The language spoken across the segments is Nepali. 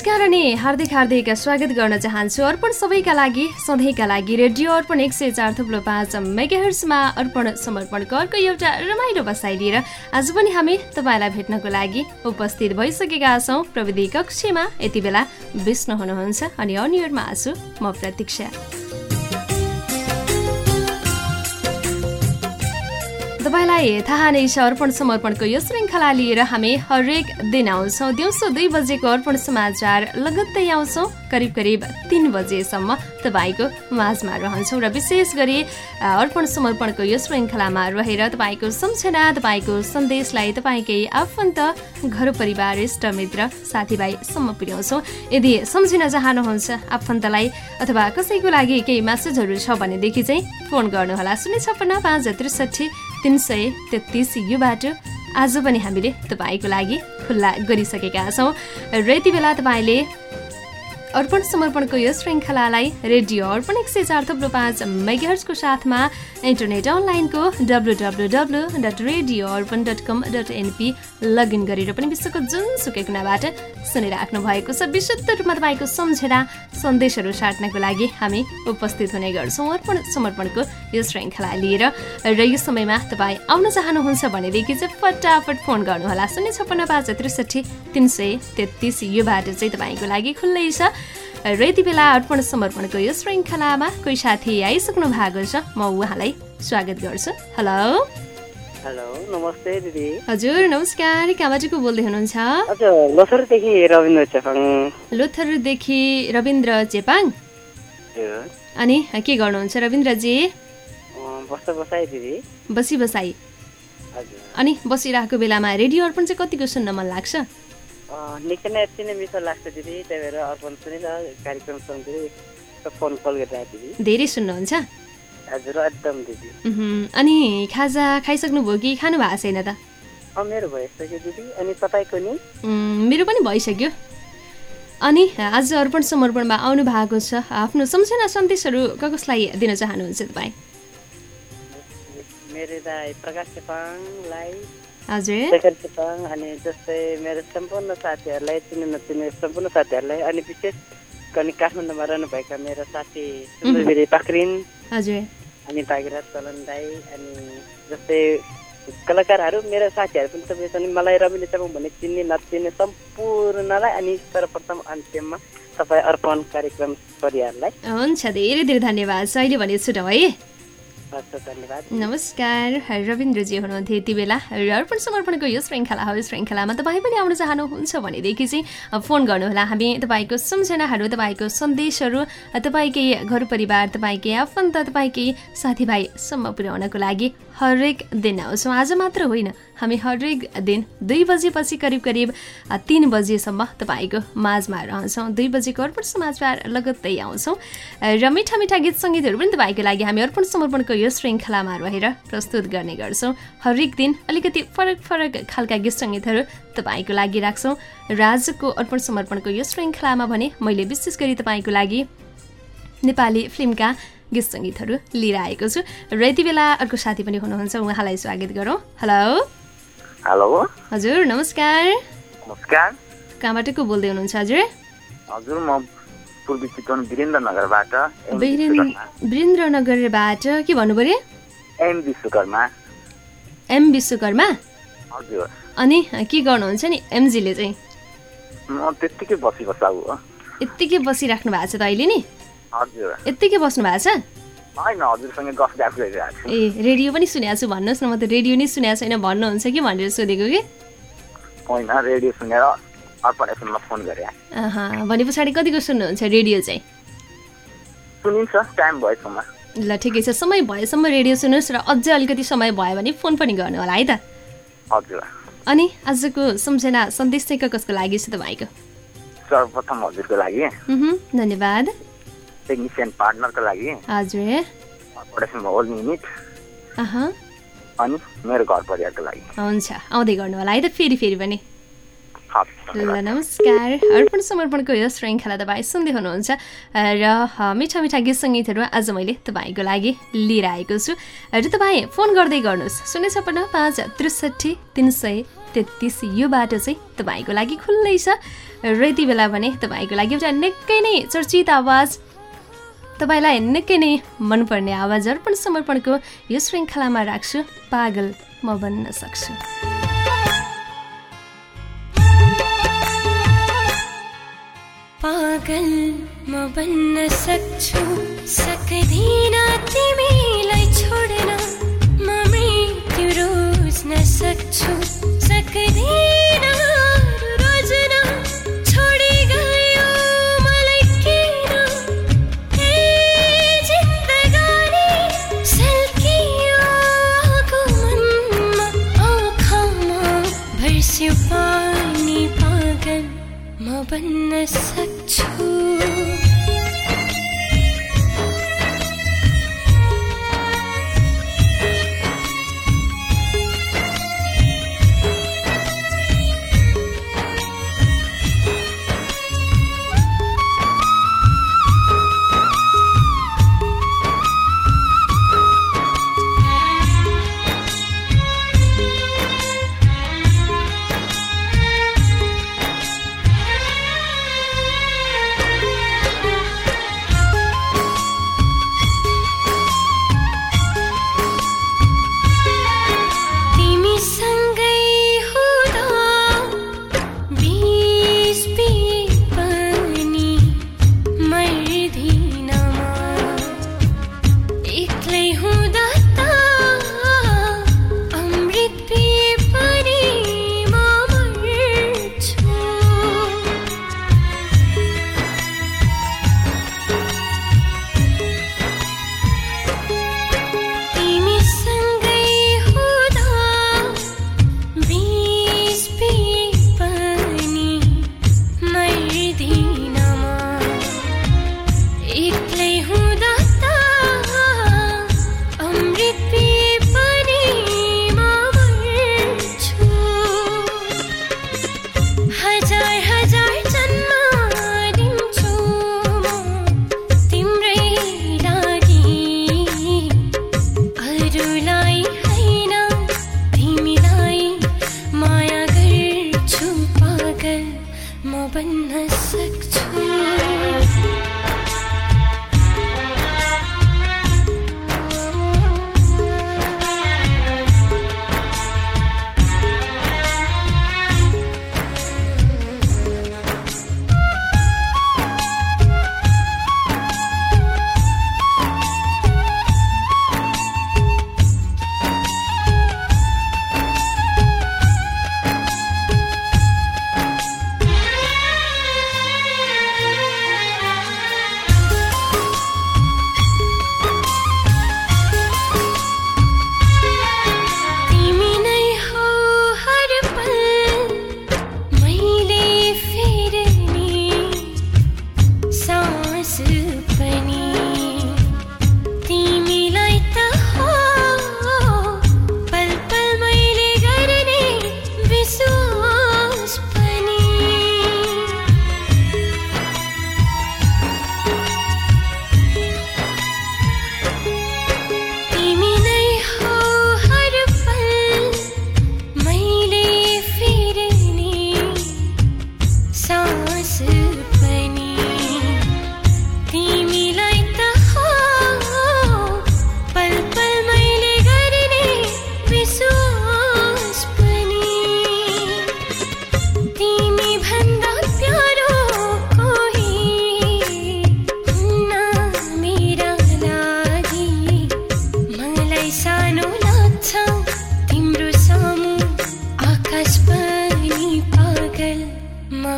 नमस्कार अनि हार्दिक हार्दिक स्वागत गर्न चाहन्छु अर्पण सबैका लागि सधैँका लागि रेडियो अर्पण एक सय चार थुप्रो पाँच मेगाहर्समा अर्पण समर्पणको अर्को एउटा रमाइलो बसाइ लिएर आज पनि हामी तपाईँलाई भेट्नको लागि उपस्थित भइसकेका छौँ प्रविधि कक्षमा। यति बेला विष्णु हुनुहुन्छ अनि अनियरमा छु म प्रतीक्षा। तपाईँलाई थाहा नै छ अर्पण समर्पणको यो श्रृङ्खला लिएर हामी हरेक दिन आउँछौँ। दिउँसो दुई बजेको अर्पण समाचार लगत्तै आउँछौँ करिब करिब तिन बजेसम्म तपाईँको माझमा रहन्छौँ र विशेष गरी अर्पण समर्पणको यो श्रृङ्खलामा रहेर तपाईँको सम्झना तपाईँको सन्देशलाई तपाईँकै आफन्त घर परिवार इष्टमित्र साथीभाइसम्म पुर्याउँछौँ। यदि सम्झिन चाहनुहुन्छ आफन्तलाई अथवा कसैको लागि केही म्यासेजहरू छ भनेदेखि चाहिँ फोन गर्नुहोला। शून्य छप्पन्न पाँच त्रिसठी तिन सय तेत्तिस यो बाटो आज पनि हामीले तपाईँको लागि खुल्ला गरिसकेका छौँ। र यति बेला तपाईँले अर्पण समर्पणको यो श्रृङ्खलालाई रेडियो अर्पण एक सय चार थप्लो पाँच मेगर्सको साथमा इन्टरनेट अनलाइनको W W W dot radio Arpan dot com dot NP login गरेर पनि विश्वको जुनसुकै कुनाबाट सुनिराख्नु भएको छ। विशुद्ध रूपमा तपाईँको सम्झेर सन्देशहरू साट्नको लागि हामी उपस्थित हुने गर्छौँ। अर्पण समर्पणको यो श्रृङ्खला लिएर र यो समयमा तपाईँ आउन चाहनुहुन्छ भनेदेखि चाहिँ फटाफट फोन गर्नुहोला। शून्य छप्पन्न पाँच त्रिसठी तिन सय तेत्तिस। यो बाटो चाहिँ तपाईँको लागि खुल्लै छ। र यति बेला अर्पण समर्पणको यो श्रृङ्खलामा कोही साथी आइसक्नु भएको छ म उहाँलाई स्वागत गर्छु। हेलो? हेलो नमस्ते दिदी। हजुर नमस्कार। कहाँबाट को बोल्दै हुनुहुन्छ? लोथरदेखि रविन्द्र चेपाङ। लोथरदेखि रविन्द्र चेपाङ? अनि के गर्नुहुन्छ रविन्द्रजी? बसी बसाई अनि बसिरहेको बेलामा रेडियो अर्पण चाहिँ कतिको सुन्न मन लाग्छ? निकै नै यति नै मिठो लाग्छ दिदी। त्यही भएर अर्पण सुनिल कार्यक्रम सुन्दै फोन कल गरिरहेको दिदी। धेरै सुन्नुहुन्छ? हजुर एकदम दिदी। अनि खाजा खाइसक्नुभयो कि खानु भएको छैन त? मेरो भइसक्यो दिदी। अनि तपाईँको नि? मेरो पनि भइसक्यो। अनि आज अर्पण समर्पणमा आउनु भएको छ। आफ्नो सम्झना सन्देशहरू कसलाई दिन चाहनुहुन्छ तपाईँ? मेरो प्रकाश चेपाङलाई चेपाङ अनि जस्तै मेरो सम्पूर्ण साथीहरूलाई चिने नचिने सम्पूर्ण साथीहरूलाई अनि विशेष गरी काठमाडौँमा रहनुभएका मेरो साथी सुन्दरगिरी पाखरिन अनि भागीरथ चलन दाई अनि जस्तै कलाकारहरू मेरो साथीहरू पनि तपाईँ छन् मलाई रविन्द्र चेपाङ भन्ने चिन्ने नचिन्ने सम्पूर्णलाई अनि सर्वप्रथम अन्त्यमा तपाईँ अर्पण कार्यक्रम परिवारलाई। हुन्छ धेरै धेरै धन्यवाद। छ अहिले भने छुटौँ है। धन्यवाद नमस्कार रविन्द्रजी हुनुहुन्थ्यो यति बेला र अर्पण समर्पणको यो श्रृङ्खला हो। श्रृङ्खलामा तपाईँ पनि आउन चाहनुहुन्छ भनेदेखि चाहिँ फोन गर्नुहोला। हामी तपाईँको सम्झनाहरू तपाईँको सन्देशहरू तपाईँकै घर परिवार तपाईँकै आफन्त तपाईँकै साथीभाइसम्म पुर्याउनको लागि हरेक दिन। आउँछौँ आज मात्र होइन हामी हरेक दिन दुई बजेपछि करिब करिब तिन बजेसम्म तपाईँको माझमा रहन्छौँ। दुई बजेको अर्पण समाचार लगत्तै आउँछौँ। र मिठा मिठा गीत सङ्गीतहरू पनि तपाईँको लागि हामी अर्पण समर्पणको यो श्रृङ्खलामा रहेर प्रस्तुत गर्ने गर्छौँ। हरेक दिन अलिकति फरक फरक खालका गीत सङ्गीतहरू तपाईँको लागि राख्छौँ। र आजको अर्पण समर्पणको यो श्रृङ्खलामा भने मैले विशेष गरी तपाईँको लागि नेपाली फिल्मका गीत सङ्गीतहरू लिएर आएको छु। र यति बेला अर्को साथी पनि हुनुहुन्छ उहाँलाई स्वागत गरौँ। हेलो हेलो हजुर नमस्कार। नमस्कार। कहाँबाट को बोल्दै हुनुहुन्छ हजुर? हजुर म पूर्वी चितवन वीरेन्द्रनगरबाट वीरेन्द्रनगरबाट के भन्नु पऱ्यो एम विश्वकर्मा एम विश्वकर्मा हजुर। अनि के गर्नुहुन्छ नि एमजीले चाहिँ? म त्यत्तिकै बसी बसाउ हो। यत्तिकै बसिराख्नु भएको छ त अहिले नि? यत्तिकै बस्नु भएको छ? ए रेडियो पनि सुनेको छु भन्नुहोस् न म त रेडियो नै सुनेको छैन भन्नुहुन्छ कि भनेर सोधेको कि? भने पछाडि कतिको सुन्नुहुन्छ रेडियो चाहिँ? सुनिन्छ टाइम भएसम्म ल ठिकै छ समय भएसम्म रेडियो सुन्नुहोस् र अझै अलिकति समय भयो भने फोन पनि गर्नु होला है त? हजुर। अनि आजको सम्झना सन्देश चाहिँ कसको लागि छ तपाईँको? सर्वप्रथम हजुरको लागि। धन्यवाद। टेक्निसियन पार्टनरको लागि। हजुर होल युनिट अनि मेरो घर परिवारको लागि। हुन्छ आउँदै गर्नु होला है त फेरि फेरि पनि ल नमस्कार अर्पण समर्पणको यो श्रृङ्खला तपाईँ सुन्दै हुनुहुन्छ। र मिठा मिठा गीत सङ्गीतहरू आज मैले तपाईँको लागि लिएर आएको छु। र तपाईँ फोन गर्दै गर्नुहोस्। शून्य छपन्न पाँच त्रिसठी तिन सय तेत्तिस यो बाटो चाहिँ तपाईँको लागि खुल्लै छ। र यति बेला भने तपाईँको लागि एउटा निकै नै चर्चित आवाज तपाईँलाई निकै नै मनपर्ने आवाज अर्पण समर्पणको यो श्रृङ्खलामा राख्छु। पागल म बन्न सक्छु। पागल म बन्न सक्छु। सक्दिन तिमीलाई छोड्न म मृत्यु रोज्न सक्छु। सक्दिन म बन्न सक्छु। हजार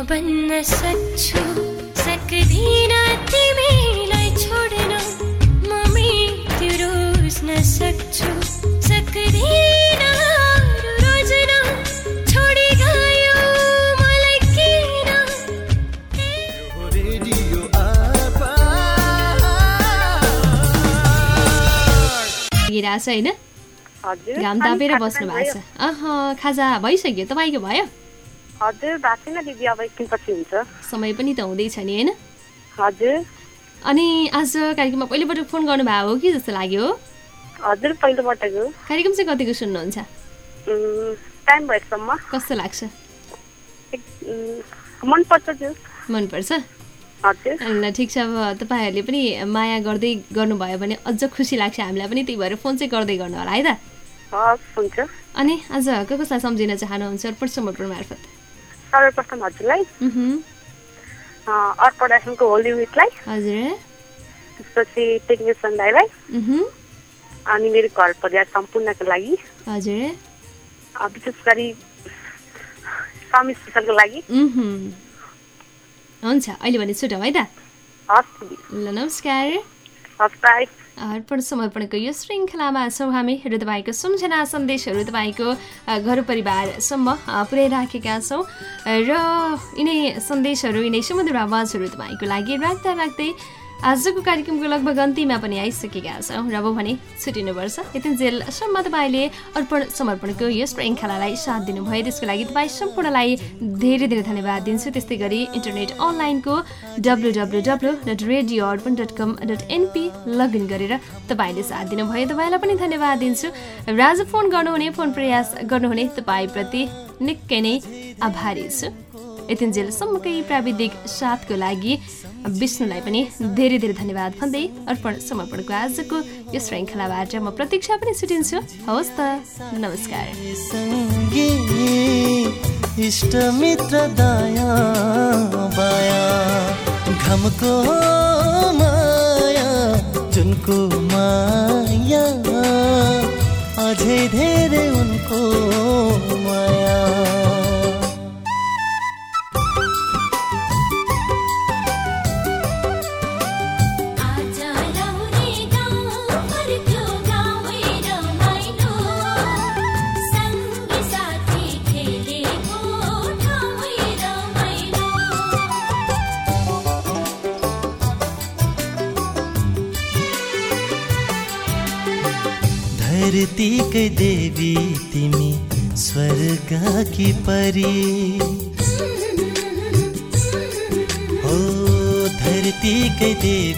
बन्न सक्छु सक्दिन तिमीलाई छोड्न। म मृत्यु रोज्न सक्छु सक्दिन रोज्न छोडी गयो मलाई किन? रेडियो आपार लागिरहेछ होइन? हजुर घाम तापेर बस्नु भएको छ। अह खाजा भइसक्यो। तपाईँको भयो? हजुर भएको छैन दिदी अब हुन्छ। समय पनि त हुँदैछ नि होइन? हजुर। अनि आज कार्यक्रममा पहिलोपटक फोन गर्नुभएको हो कि जस्तो लाग्यो हजुर पहिलोपटक हो। कार्यक्रम चाहिँ कतिको सुन्नुहुन्छ? टाइम भएसम्म कस्तो लाग्छ? मनपर्छ मनपर्छ? ल ठिक छ अब तपाईँहरूले पनि माया गर्दै गर्नुभयो भने अझ खुसी लाग्छ हामीलाई पनि त्यही भएर फोन चाहिँ गर्दै गर्नु होला है त? अनि आज को कसलाई सम्झिन चाहनुहुन्छ समर्पण मार्फत? सर्वप्रथम हजुरलाई मह्म, अँ, अर्पण एफएमको होली विकलाई। त्यसपछि टेक्निसियन दाईलाई। अनि मेरो घर परिवार सम्पूर्णको लागि। हजुर। विशेष गरी स्वामी स्पेसलको लागि। हुन्छ अहिले भने छुटौँ है त? हस् ल नमस्कार। हस् बाई। अर्पण समर्पणको यो श्रृङ्खलामा छौँ हामी। र तपाईँको सम्झना सन्देशहरू तपाईँको घर परिवारसम्म पुर्याइराखेका छौँ। र यिनै सन्देशहरू यिनै सुमधुर आवाजहरू तपाईँको लागि राख्दा राख्दै आजको कार्यक्रमको लगभग अन्तिममा पनि आइसकेका छौँ। र अब भने छुटिनुपर्छ। यतिन्जेलसम्म तपाईँले अर्पण समर्पणको यो श्रृङ्खलालाई साथ दिनुभयो। त्यसको लागि तपाईँ सम्पूर्णलाई धेरै धेरै धन्यवाद दिन्छु। त्यस्तै गरी इन्टरनेट अनलाइनको W W W dot radio Arpan dot com dot NP log in गरेर तपाईँले साथ दिनुभयो। तपाईँलाई पनि धन्यवाद दिन्छु। र आज फोन गर्नुहुने फोन प्रयास गर्नुहुने तपाईँप्रति निकै नै आभारी छु। यतिन्जेलसम्मकै प्राविधिक साथको लागि विष्णुलाई पनि धेरै धेरै धन्यवाद भन्दै अर्पण समर्पणको आजको यो श्रृङ्खलाबाट म प्रतीक्षा पनि छुटिन्छु। हवस् त नमस्कार। सँगै इष्ट मित्र दया बाया घमको माया जुनको माया अझै धेरै उनको धरतीकै देवी तिमी स्वर्गकी परी। हो धरतीकै देवी।